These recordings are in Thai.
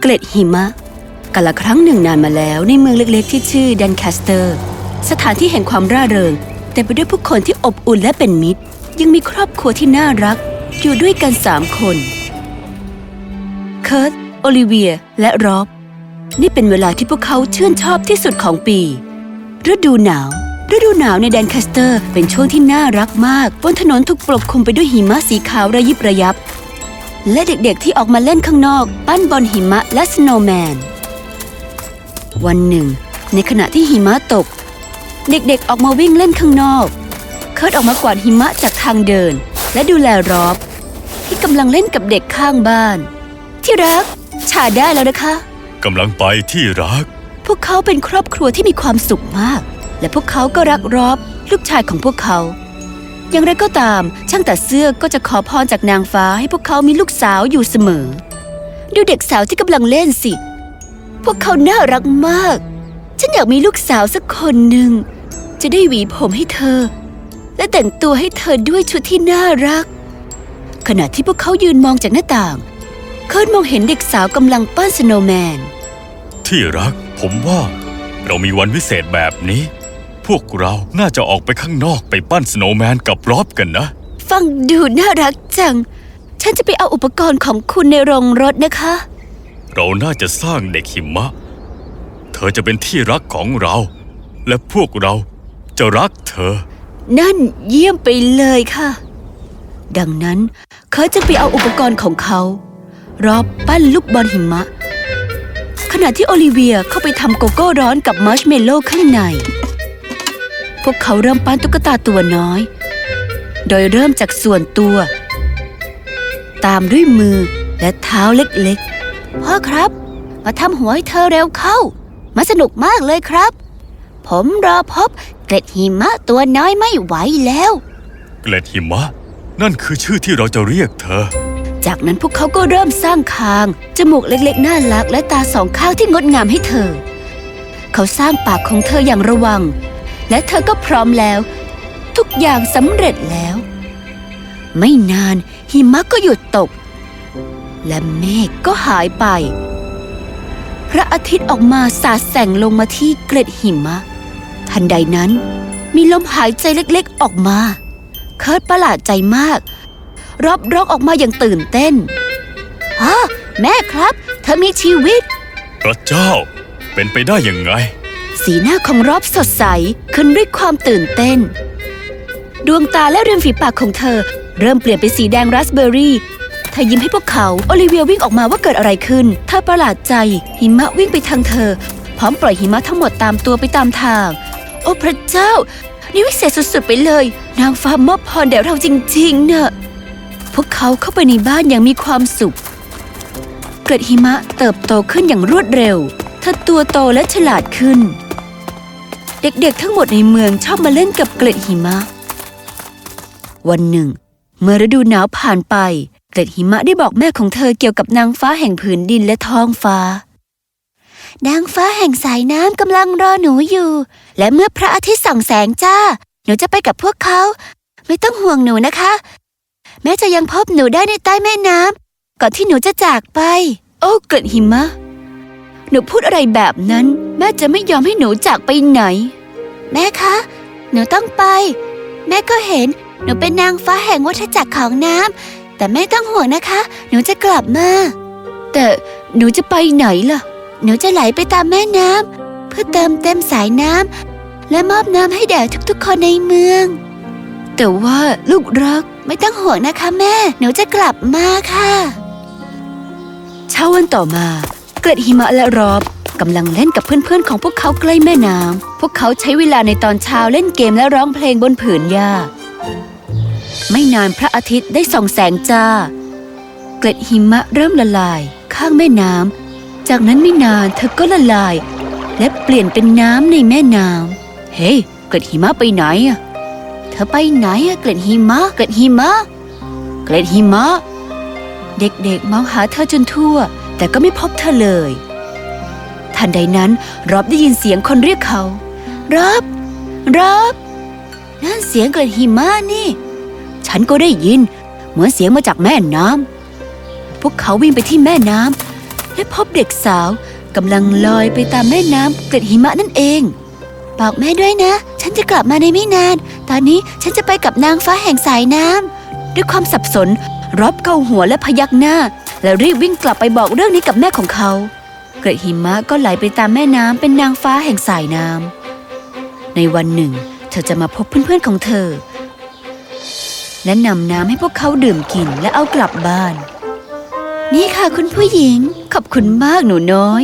เกล็ดหิมะกาละครั้งหนึ่งนานมาแล้วในเมืองเล็กๆที่ชื่อแดนแคสเตอร์ สถานที่แห่งความร่าเริง เต็มไปด้วยผู้คนที่อบอุ่นและเป็นมิตร ยังมีครอบครัวที่น่ารัก อยู่ด้วยกันสามคนเคิร์ตโอลิเวีย และร็อบ นี่เป็นเวลาที่พวกเขาชื่นชอบที่สุดของปี ฤดูหนาว ฤดูหนาวในแดนแคสเตอร์เป็นช่วงที่น่ารักมาก บนถนนถูกปกคลุมไปด้วยหิมะสีขาวระยิบระยับ และเด็กๆที่ออกมาเล่นข้างนอก ปั้นบอลหิมะและสโนว์แมน วันหนึ่ง ในขณะที่หิมะตก เด็กๆออกมาวิ่งเล่นข้างนอกเคิร์ตออกมากวาดหิมะจากทางเดิน และดูแลรอบ ที่กำลังเล่นกับเด็กข้างบ้าน ที่รักฉาได้แล้วนะคะกำลังไปที่รัก พวกเขาเป็นครอบครัวที่มีความสุขมาก และพวกเขาก็รักรอบลูกชายของพวกเขา อย่างไรก็ตาม ช่างตัดเสื้อก็จะขอพรจากนางฟ้าให้พวกเขามีลูกสาวอยู่เสมอ ดูเด็กสาวที่กำลังเล่นสิ พวกเขาน่ารักมาก ฉันอยากมีลูกสาวสักคนหนึ่ง จะได้หวีผมให้เธอ และแต่งตัวให้เธอด้วยชุดที่น่ารัก ขณะที่พวกเขายืนมองจากหน้าต่างเคิร์ตมองเห็นเด็กสาวกำลังปั้น snow man ที่รัก ผมว่า เรามีวันวิเศษแบบนี้ พวกเราน่าจะออกไปข้างนอกไปปั้นสโนว์แมนกับรอบกันนะ ฟังดูน่ารักจัง ฉันจะไปเอาอุปกรณ์ของคุณในโรงรถนะคะ เราน่าจะสร้างเด็กหิมะ เธอจะเป็นที่รักของเรา และพวกเราจะรักเธอ นั่นเยี่ยมไปเลยค่ะ ดังนั้นเขาจะไปเอาอุปกรณ์ของเขา รอบปั้นลูกบอลหิมะ ขณะที่โอลิเวียเข้าไปทำโกโก้ร้อนกับมัชเมลโล่ข้างใน พวกเขาเริ่มปั้นตุ๊กตาตัวน้อย โดยเริ่มจากส่วนตัว ตามด้วยมือและเท้าเล็กๆ พ่อครับ มาทำหัวให้เธอเร็วเข้า มันสนุกมากเลยครับ ผมรอพบเกล็ดหิมะตัวน้อยไม่ไหวแล้ว เกล็ดหิมะ นั่นคือชื่อที่เราจะเรียกเธอ จากนั้นพวกเขาก็เริ่มสร้างคาง จมูกเล็กๆ น่ารักและตาสองข้างที่งดงามให้เธอ เขาสร้างปากของเธออย่างระวัง และเธอก็พร้อมแล้ว ทุกอย่างสำเร็จแล้ว ไม่นานหิมะก็หยุดตก และเมฆก็หายไป พระอาทิตย์ออกมาสาดแสงลงมาที่เกล็ดหิมะ ทันใดนั้นมีลมหายใจเล็กๆออกมา เคิร์ดประหลาดใจมาก รอบร้องออกมาอย่างตื่นเต้นฮะแม่ครับ เธอมีชีวิต พระเจ้าเป็นไปได้ยังไง สีหน้าของรอบสดใสขึ้นด้วยความตื่นเต้น ดวงตาและริมฝีปากของเธอ เริ่มเปลี่ยนเป็นสีแดงราสเบอร์รี่เธอยิ้มให้พวกเขาโอลิเวียวิ่งออกมาว่าเกิดอะไรขึ้น เธอประหลาดใจ หิมะวิ่งไปทางเธอ พร้อมปล่อยหิมะทั้งหมดตามตัวไปตามทาง โอ้พระเจ้า นี่วิเศษสุดๆไปเลย นางฟ้ามอบพรแด่เราจริงๆเนอะพวกเขาเข้าไปในบ้านอย่างมีความสุข เกล็ดหิมะเติบโตขึ้นอย่างรวดเร็ว เธอตัวโตและฉลาดขึ้น เด็กๆทั้งหมดในเมืองชอบมาเล่นกับเกล็ดหิมะ วันหนึ่ง เมื่อฤดูหนาวผ่านไป เกล็ดหิมะได้บอกแม่ของเธอเกี่ยวกับนางฟ้าแห่งผืนดินและท้องฟ้า นางฟ้าแห่งสายน้ำกำลังรอหนูอยู่ และเมื่อพระอาทิตย์ส่องแสงจ้า หนูจะไปกับพวกเขา ไม่ต้องห่วงหนูนะคะ แม่จะยังพบหนูได้ในใต้แม่น้ำก่อนที่หนูจะจากไป โอ้เกล็ดหิมะ นูพูดอะไรแบบนั้น แม่จะไม่ยอมให้หนูจากไปไหน แม่คะ หนูต้องไป แม่ก็เห็น หนูเป็นนางฟ้าแห่งวัฏจักรของน้ำแต่แม่ต้องห่วงนะคะ หนูจะกลับมา แต่หนูจะไปไหนล่ะ หนูจะไหลไปตามแม่น้ำเพื่อเติมเต็มสายน้ำและมอบน้ำให้แด่ทุกๆคนในเมือง แต่ว่าลูกรักไม่ต้องห่วงนะคะแม่ หนูจะกลับมาค่ะ เช้าวันต่อมา เกล็ดหิมะและรอบกำลังเล่นกับเพื่อนๆของพวกเขาใกล้แม่น้ำพวกเขาใช้เวลาในตอนเช้าเล่นเกมและร้องเพลงบนผืนหญ้า ไม่นานพระอาทิตย์ได้ส่องแสงจ้า เกล็ดหิมะเริ่มละลาย ข้างแม่น้ำจากนั้นไม่นานเธอก็ละลาย และเปลี่ยนเป็นน้ำในแม่น้ำเฮ้ยเกล็ดหิมะไปไหนอะเธอไปไหนอะเกล็ดหิมะเกล็ดหิมะเกล็ดหิมะ เด็กๆมองหาเธอจนทั่ว แต่ก็ไม่พบเธอเลย ทันใดนั้นรอบได้ยินเสียงคนเรียกเขารอบรอบนั่นเสียงเกล็ดหิมะนี่ ฉันก็ได้ยิน เหมือนเสียงมาจากแม่น้ำพวกเขาวิ่งไปที่แม่น้ำและพบเด็กสาวกำลังลอยไปตามแม่น้ำเกล็ดหิมะนั่นเองบอกแม่ด้วยนะ ฉันจะกลับมาในไม่นาน ตอนนี้ฉันจะไปกับนางฟ้าแห่งสายน้ำด้วยความสับสนรอบเกาหัวและพยักหน้า แล้วรีบวิ่งกลับไปบอกเรื่องนี้กับแม่ของเขา เกล็ดหิมะก็ไหลไปตามแม่น้ำเป็นนางฟ้าแห่งสายน้ำในวันหนึ่ง เธอจะมาพบเพื่อนๆของเธอ และนำน้ำให้พวกเขาดื่มกินและเอากลับบ้าน นี่ค่ะคุณผู้หญิง ขอบคุณมากหนูน้อย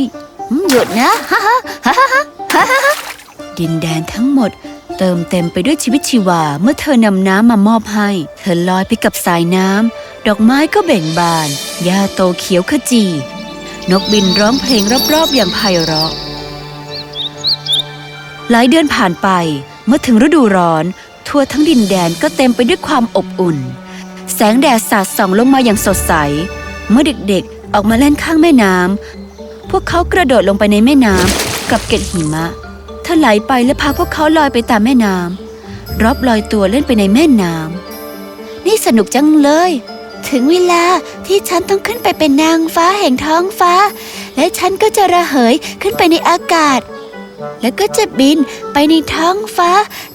หยุดนะฮ่าฮ่าฮ่าฮ่าฮ่าฮ่าดินแดนทั้งหมดเติมเต็มไปด้วยชีวิตชีวาเมื่อเธอนำน้ำมามอบให้ เธอลอยไปกับสายน้ำ ดอกไม้ก็เบ่งบาน หญ้าโตเขียวขจี นกบินร้องเพลงรอบๆอย่างไพเราะ หลายเดือนผ่านไป เมื่อถึงฤดูร้อน ทั่วทั้งดินแดนก็เต็มไปด้วยความอบอุ่น แสงแดดสาดส่องลงมาอย่างสดใส เมื่อเด็กๆออกมาเล่นข้างแม่น้ำ พวกเขากระโดดลงไปในแม่น้ำกับเกล็ดหิมะเธอไหลไปและพาพวกเขาลอยไปตามแม่น้ำรอบลอยตัวเล่นไปในแม่น้ำนี่สนุกจังเลย ถึงเวลาที่ฉันต้องขึ้นไปเป็นนางฟ้าแห่งท้องฟ้า และฉันก็จะระเหยขึ้นไปในอากาศ แล้วก็จะบินไปในท้องฟ้า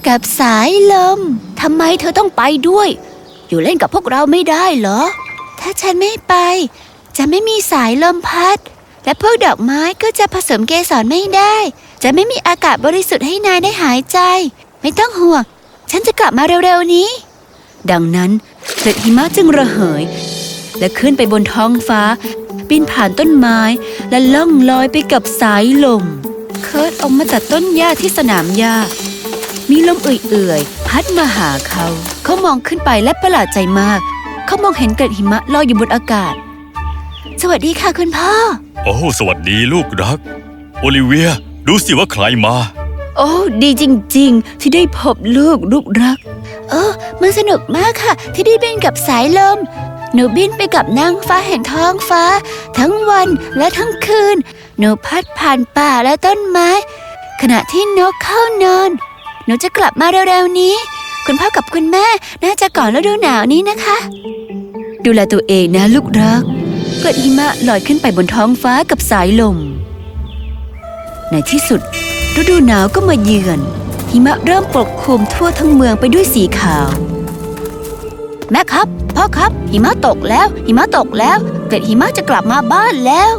กับสายลมทำไมเธอต้องไปด้วย อยู่เล่นกับพวกเราไม่ได้เหรอ ถ้าฉันไม่ไป จะไม่มีสายลมพัด และพวกดอกไม้ก็จะผสมเกสรไม่ได้ จะไม่มีอากาศบริสุทธิ์ให้นายได้หายใจ ไม่ต้องห่วง ฉันจะกลับมาเร็วๆนี้ดังนั้น เกล็ดหิมะจึงระเหย และขึ้นไปบนท้องฟ้าบินผ่านต้นไม้และล่องลอยไปกับสายลม เคิร์ดออกมาจากต้นหญ้าที่สนามหญ้า มีลมเอื่อยๆ พัดมาหาเขา เขามองขึ้นไปและประหลาดใจมาก เขามองเห็นเกล็ดหิมะลอยอยู่บนอากาศ สวัสดีค่ะคุณพ่อ โอ้สวัสดีลูกรัก โอลิเวีย ดูสิว่าใครมา โอ้ดีจริง ๆ ที่ได้พบลูกลูกรัก เออมันสนุกมากค่ะ ที่ได้บินกับสายลม หนูบินไปกับนางฟ้าแห่งท้องฟ้า ทั้งวันและทั้งคืน หนูพัดผ่านป่าและต้นไม้ ขณะที่นกเข้านอน หนูจะกลับมาเร็วๆนี้ คุณพ่อกับคุณแม่น่าจะก่อนฤดูหนาวนี้นะคะ ดูแลตัวเองนะลูกรักเกิดหิมะลอยขึ้นไปบนท้องฟ้ากับสายลม ในที่สุดฤดูหนาวก็มาเยือน หิมะเริ่มปกคลุมทั่วทั้งเมืองไปด้วยสีขาว แม่ครับ พ่อครับ หิมะตกแล้ว หิมะตกแล้ว เกล็ดหิมะจะกลับมาบ้านแล้ว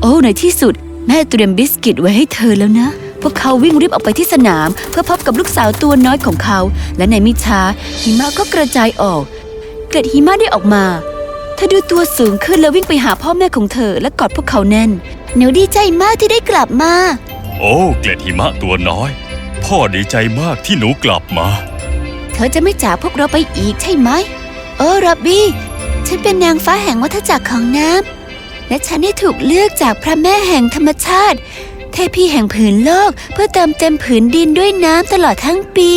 โอ้ในที่สุด แม่เตรียมบิสกิตไว้ให้เธอแล้วนะ พวกเขาวิ่งรีบออกไปที่สนาม เพื่อพบกับลูกสาวตัวน้อยของเขา และในมิช้าหิมะก็กระจายออก เกล็ดหิมะได้ออกมาเธอดูตัวสูงขึ้นแล้ววิ่งไปหาพ่อแม่ของเธอและกอดพวกเขาแน่นหนูดีใจมากที่ได้กลับมา โอ้ เกล็ดหิมะตัวน้อย พ่อดีใจมากที่หนูกลับมา เธอจะไม่จากพวกเราไปอีกใช่ไหมโอ้รับบี้ ฉันเป็นนางฟ้าแห่งวัฏจักรของน้ำ และฉันได้ถูกเลือกจากพระแม่แห่งธรรมชาติ เทพีแห่งผืนโลกเพื่อเติมเต็มผืนดินด้วยน้ำตลอดทั้งปี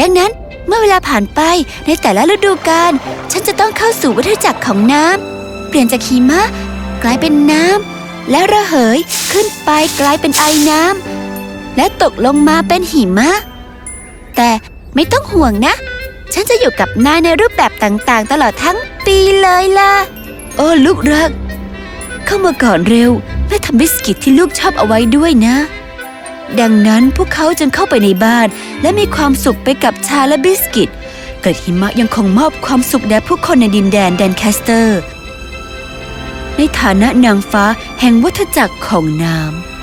ดังนั้นเมื่อเวลาผ่านไปในแต่ละฤดูกาลฉันจะต้องเข้าสู่วัฏจักรของน้ำ เปลี่ยนจากหิมะ กลายเป็นน้ำและระเหยขึ้นไปกลายเป็นไอน้ำ และตกลงมาเป็นหิมะ แต่ไม่ต้องห่วงนะ ฉันจะอยู่กับนายในรูปแบบต่างๆ ตลอดทั้งปีเลยล่ะ โอ้ลูกรัก เข้ามาก่อนเร็วแม่ทำบิสกิตที่ลูกชอบเอาไว้ด้วยนะ ดังนั้นพวกเขาจึงเข้าไปในบ้าน และมีความสุขไปกับชาและบิสกิต เกล็ดหิมะยังคงมอบความสุขแด่ผู้คนในดินแดนแดนแคสเตอร์ ในฐานะนางฟ้าแห่งวัฏจักรของน้ำ